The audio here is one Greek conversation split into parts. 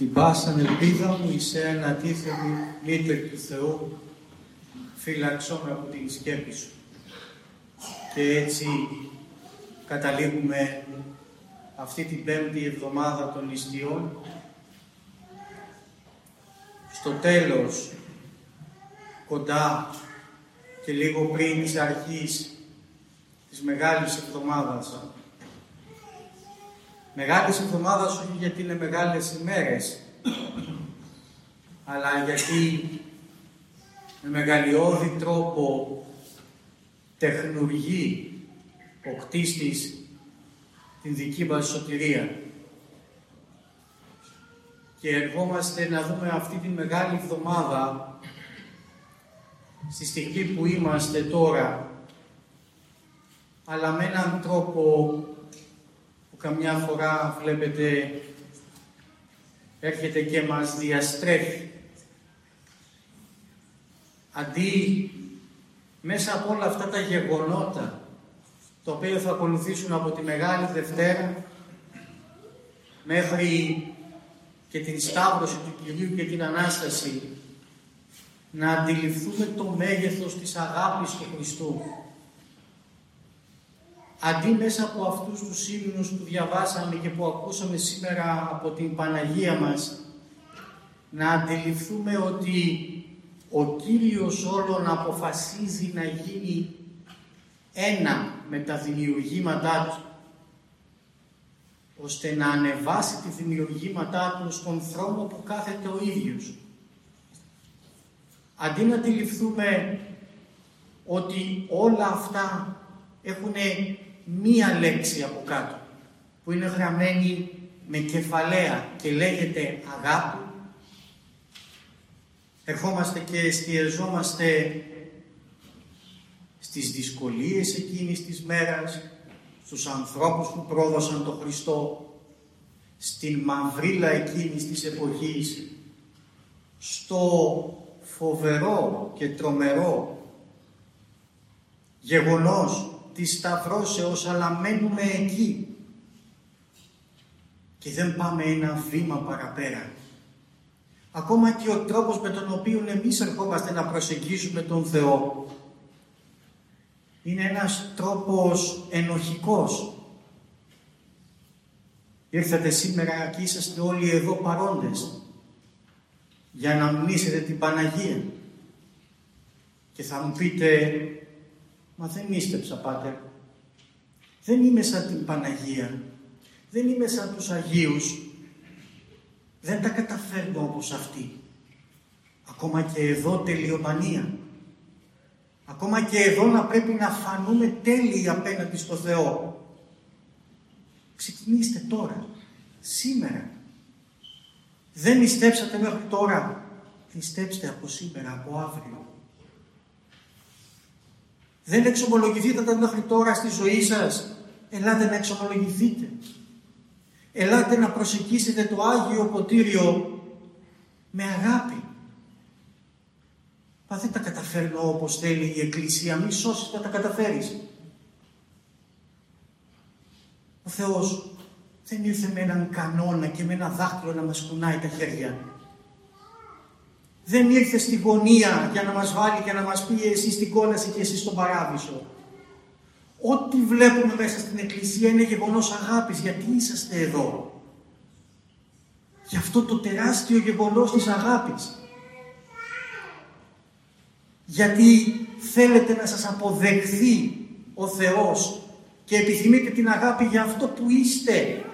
την πάσαν ελπίδα μου εις ένα αντίθεμη μήτερ του Θεού, φύλαξό με από την σκέπη σου. Και έτσι καταλήγουμε αυτή την πέμπτη εβδομάδα των νηστείων στο τέλος, κοντά και λίγο πριν της αρχής της Μεγάλης Εβδομάδας Μεγάλης εβδομάδας όχι γιατί είναι μεγάλες ημέρες, αλλά γιατί με μεγαλειώδη τρόπο τεχνουργεί ο κτίστης την δική μας σωτηρία. Και ερχόμαστε να δούμε αυτή τη μεγάλη εβδομάδα στη στιγμή που είμαστε τώρα, αλλά με έναν τρόπο καμιά φορά βλέπετε έρχεται και μας διαστρέφει. Αντί μέσα από όλα αυτά τα γεγονότα το οποίο θα ακολουθήσουν από τη Μεγάλη Δευτέρα μέχρι και την Σταύρωση του Κυρίου και την Ανάσταση να αντιληφθούμε το μέγεθος της αγάπης του Χριστού αντί μέσα από αυτούς τους ύμνους που διαβάσαμε και που ακούσαμε σήμερα από την Παναγία μας, να αντιληφθούμε ότι ο Κύριος όλων αποφασίζει να γίνει ένα με τα δημιουργήματά Του, ώστε να ανεβάσει τη δημιουργήματά Του στον θρόνο που κάθεται ο ίδιος. Αντί να αντιληφθούμε ότι όλα αυτά έχουν μία λέξη από κάτω που είναι γραμμένη με κεφαλαία και λέγεται αγάπη. Ερχόμαστε και εστιαζόμαστε στις δυσκολίες εκείνης της μέρας, στους ανθρώπους που πρόδωσαν τον Χριστό, στην μαυρίλα εκείνης της εποχής, στο φοβερό και τρομερό γεγονός της σταυρώσεως, αλλά μένουμε εκεί. Και δεν πάμε ένα βήμα παραπέρα. Ακόμα και ο τρόπος με τον οποίο εμείς ερχόμαστε να προσεγγίσουμε τον Θεό είναι ένας τρόπος ενοχικός. Ήρθατε σήμερα και είσαστε όλοι εδώ παρόντες για να μνήσετε την Παναγία. Και θα μου πείτε, Μα δεν νίστεψα, Πάτερ. Δεν είμαι σαν την Παναγία. Δεν είμαι σαν τους Αγίους. Δεν τα καταφέρνω όπως αυτοί. Ακόμα και εδώ τελειομανία. Ακόμα και εδώ να πρέπει να φανούμε τέλειοι απέναντι στο Θεό. Ξεκινήστε τώρα, σήμερα. Δεν νηστέψατε μέχρι τώρα. Νηστέψτε από σήμερα, από αύριο. Δεν εξομολογηθείτε μέχρι τώρα στη ζωή σας. Ελάτε να εξομολογηθείτε. Ελάτε να προσεγγίσετε το Άγιο Ποτήριο με αγάπη. Μα δεν τα καταφέρνω όπως θέλει η Εκκλησία. Μη σώσεις να τα καταφέρεις. Ο Θεός δεν ήρθε με έναν κανόνα και με ένα δάχτυλο να μας κουνάει τα χέρια. Δεν ήρθε στη γωνία για να μας βάλει και να μας πει εσύ στην κόλαση και εσύ στον παράδεισο. Ό,τι βλέπουμε μέσα στην Εκκλησία είναι γεγονός αγάπης. Γιατί είσαστε εδώ; Γι' αυτό το τεράστιο γεγονός της αγάπης. Γιατί θέλετε να σας αποδεχθεί ο Θεός και επιθυμείτε την αγάπη για αυτό που είστε.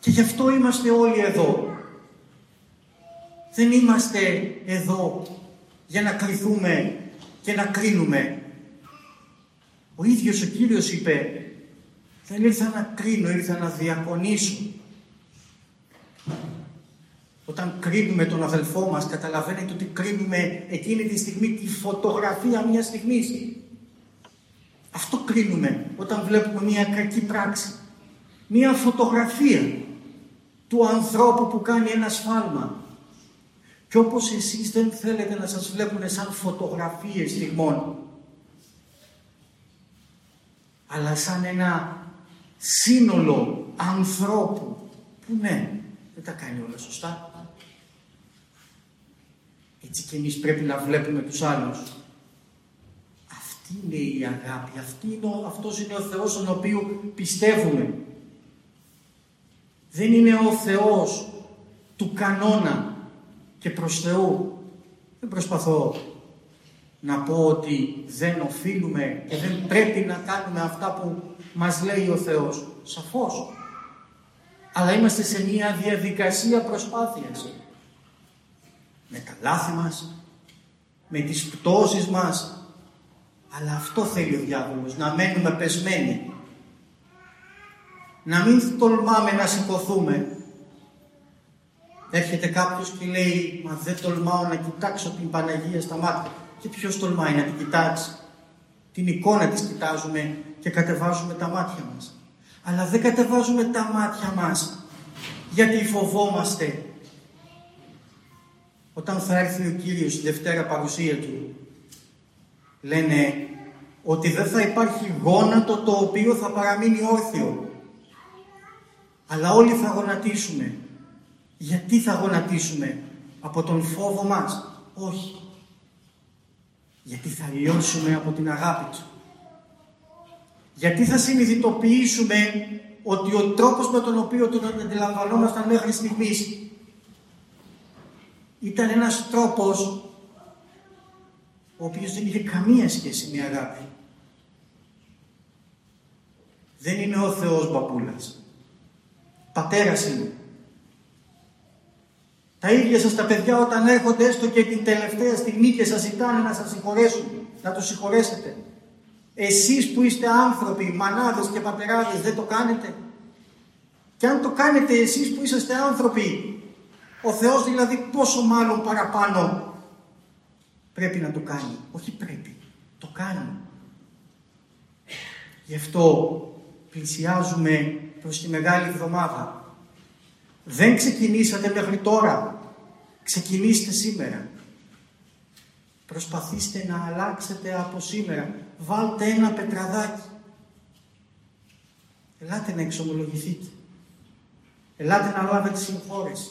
Και γι' αυτό είμαστε όλοι εδώ. Δεν είμαστε εδώ για να κρυθούμε και να κρίνουμε. Ο ίδιος ο Κύριος είπε δεν ήρθα να κρίνω, ήρθα να διακονήσω. Όταν κρίνουμε τον αδελφό μας, καταλαβαίνετε ότι κρίνουμε εκείνη τη στιγμή τη φωτογραφία μιας στιγμής. Αυτό κρίνουμε όταν βλέπουμε μια κακή πράξη. Μια φωτογραφία του ανθρώπου που κάνει ένα σφάλμα. Και όπως εσείς δεν θέλετε να σας βλέπουν σαν φωτογραφίες στιγμών, αλλά σαν ένα σύνολο ανθρώπου που ναι, δεν τα κάνει όλα σωστά. Έτσι και εμείς πρέπει να βλέπουμε τους άλλους. Αυτή είναι η αγάπη, αυτή είναι, αυτός είναι ο Θεός στον οποίο πιστεύουμε. Δεν είναι ο Θεός του κανόνα και προς Θεού. Δεν προσπαθώ να πω ότι δεν οφείλουμε και δεν πρέπει να κάνουμε αυτά που μας λέει ο Θεός. Σαφώς. Αλλά είμαστε σε μια διαδικασία προσπάθειας. Με τα λάθη μας, με τις πτώσεις μας. Αλλά αυτό θέλει ο διάβολος, να μένουμε πεσμένοι. Να μην τολμάμε να σηκωθούμε. Έρχεται κάποιος και λέει, μα δεν τολμάω να κοιτάξω την Παναγία στα μάτια. Και ποιος τολμάει να την κοιτάξει; Την εικόνα της κοιτάζουμε και κατεβάζουμε τα μάτια μας. Αλλά δεν κατεβάζουμε τα μάτια μας γιατί φοβόμαστε. Όταν θα έρθει ο Κύριος στη Δευτέρα παρουσία Του, λένε ότι δεν θα υπάρχει γόνατο το οποίο θα παραμείνει όρθιο. Αλλά όλοι θα γονατίσουμε. Γιατί θα γονατίσουμε; Από τον φόβο μας; Όχι. Γιατί θα λιώσουμε από την αγάπη Τους; Γιατί θα συνειδητοποιήσουμε ότι ο τρόπος με τον οποίο τον αντιλαμβανόμασταν μέχρι στιγμής ήταν ένας τρόπος ο οποίος δεν είχε καμία σχέση με αγάπη. Δεν είναι ο Θεός μπαπούλας. Πατέρας είναι. Τα ίδια σας τα παιδιά όταν έρχονται έστω και την τελευταία στιγμή και σας ζητάνε να σας συγχωρέσουν, να τους συγχωρέσετε. Εσείς που είστε άνθρωποι, μανάδες και πατεράδες δεν το κάνετε; Και αν το κάνετε εσείς που είσαστε άνθρωποι, ο Θεός δηλαδή πόσο μάλλον παραπάνω πρέπει να το κάνει. Όχι πρέπει, το κάνει. Γι' αυτό πλησιάζουμε προς τη Μεγάλη Εβδομάδα. Δεν ξεκινήσατε μέχρι τώρα. Ξεκινήστε σήμερα. Προσπαθήστε να αλλάξετε από σήμερα. Βάλτε ένα πετραδάκι. Ελάτε να εξομολογηθείτε. Ελάτε να λάβετε συγχώρεση.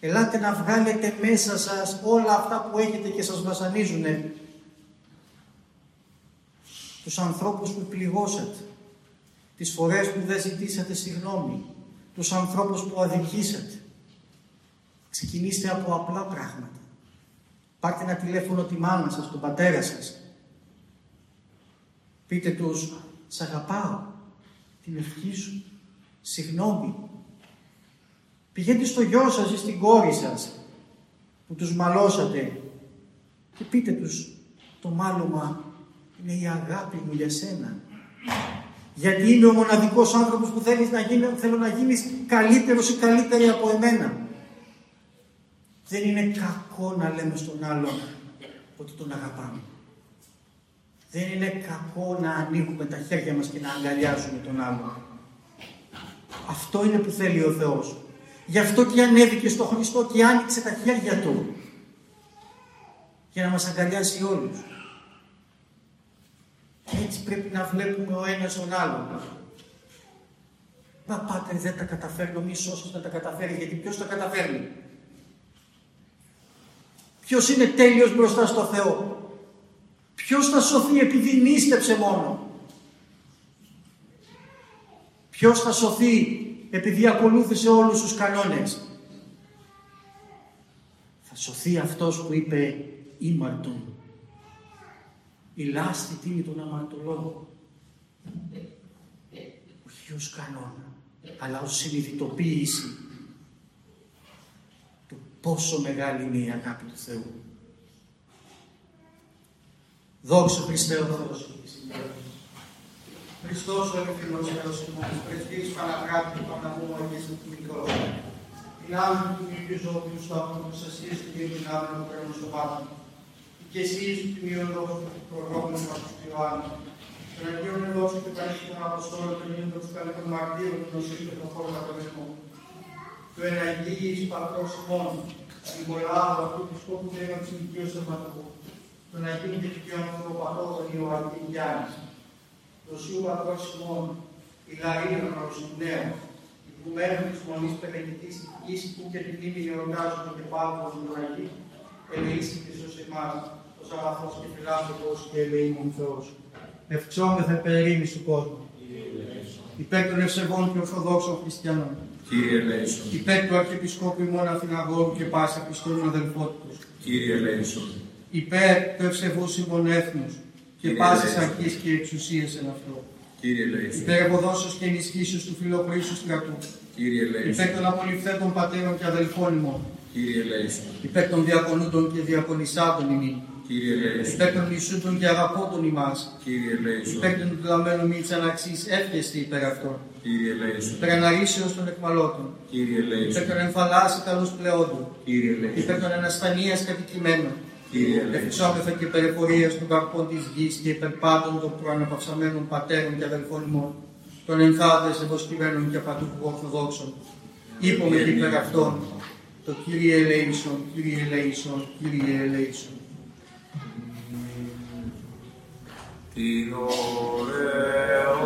Ελάτε να βγάλετε μέσα σας όλα αυτά που έχετε και σας βασανίζουν. Τους ανθρώπους που πληγώσατε. Τις φορές που δεν ζητήσατε συγγνώμη. Τους ανθρώπους που αδικήσατε. Ξεκινήστε από απλά πράγματα. Πάρτε ένα τηλέφωνο τη μάνα σας, τον πατέρα σας. Πείτε τους, σ' αγαπάω, την ευχή σου, συγγνώμη. Πηγαίνετε στο γιο σας ή στην κόρη σας που τους μαλώσατε και πείτε τους, το μάλωμα είναι η αγάπη μου για σένα. Γιατί είμαι ο μοναδικός άνθρωπος που θέλεις να γίνει, θέλω να γίνεις καλύτερος ή καλύτερη από εμένα. Δεν είναι κακό να λέμε στον άλλον ότι τον αγαπάμε. Δεν είναι κακό να ανοίγουμε τα χέρια μας και να αγκαλιάζουμε τον άλλον. Αυτό είναι που θέλει ο Θεός. Γι' αυτό και ανέβηκε στο Χριστό και άνοιξε τα χέρια Του για να μας αγκαλιάσει όλους. Έτσι πρέπει να βλέπουμε ο ένας τον άλλον. Μα πάτερ δεν τα καταφέρνω, μη σώσεις να τα καταφέρει, γιατί ποιος τα καταφέρνει; Ποιος είναι τέλειος μπροστά στο Θεό; Ποιος θα σωθεί επειδή νίστεψε μόνο; Ποιος θα σωθεί επειδή ακολούθησε όλους τους κανόνες; Θα σωθεί αυτός που είπε ήμαρτον. Η λάστη τίνει τον αμαρτωλό. Όχι ως κανόνα, αλλά ως συνειδητοποίηση του πόσο μεγάλη είναι η αγάπη του Θεού. Δόξα Χριστέ ο Θεός. Χριστός ο Ελευθερός Θεός ημών, πρεσβύς Παναγράτη του Παναγού Αγίας του Μικρό. Την άμυνα του Κύριου Ζώπιου στο άπτο που σας ήρθε και την άμυνα του κρέμου στο πάτο. Και εσείς του τιμίων δόξου του προρόγου μας του Ιωάννου. Τον Αγίον Δόξου και παρέχει τον Αποστόλο, τον ίδιο του καλύτερων μαρτύρων, τον νοσήλιο τον χώρο κατορισμό. Του εναγγείλης πατρός ημών, την Κολάδο αυτού του σκόπου και έναν ψυχικείο σεβατικού. Τον Αγίον και δικαιών του πατρό τον Ιωάννη Γιάννη το Σίου Πατρός ημών, η Λαΐρα προς του Νέου, η που μέρος της Μονής Πελεγητής Ηθικής που και την ύμη εορτάζονται και πάγουν του Αγί, ελεήσει ως εμάς, ως αγαθός και φιλάνθρωπος και ελεήμων Θεός. Ευξόμεθα περίμη του κόσμου. Υπέρ των ευσεβών και ορθοδόξων χριστιανών. Κύριε Λέησον. Υπέρ του Αρχιεπισκόπου ημών Αθηναγόρου και πάσα πιστών αδελφότητος. Κύριε Λέησον. Υπέρ του ευσεβού ημών έθνους και Κύριε πάσης Λέησον. αρχής και εξουσίας εν αυτό. Κύριε Λέησον. Υπέρ ευωδόσεως και ενισχύσεως του φιλοχρήσου στρατού. Κύριε Υπέρ Λέησον. των απολυφθέντων πατέρων και αδελφών ημών. Κύριε Λέησον. Υπέρ των διακονούντων και διακονισάντων ημών. Κύριε Λέησον. Υπέρ των μισούντων και αγαπώντων ημάς. Κύριε Λέησον. Υπέρ των δεδομένων μη της αναξής εύχεστη υπέρ αυτών. Κύριε Λέησον. Υπέρ αναρρήσεως των εκμαλώτων. Κύριε Υπέρ Λέησον. των εμφαλάσι καλούς πλεόντων. Κύριε Υπέρ Λέησον. των ανασφανίας κατοικημένων. Κύριε Λέησον. Ευχησόμεθα και περιφορίας των καρπών της γης και υπέρ πάντων των προαναπαυσαμένων πατέρων και αδελφών ημών, των ενθάδες ευοσκημένων και πατούχου ορθοδόξων. Είπαμε και υπέρ αυτών, το Κύριε ελέησον, Κύριε ελέησον, Κύριε ελέησον. Την ωραίο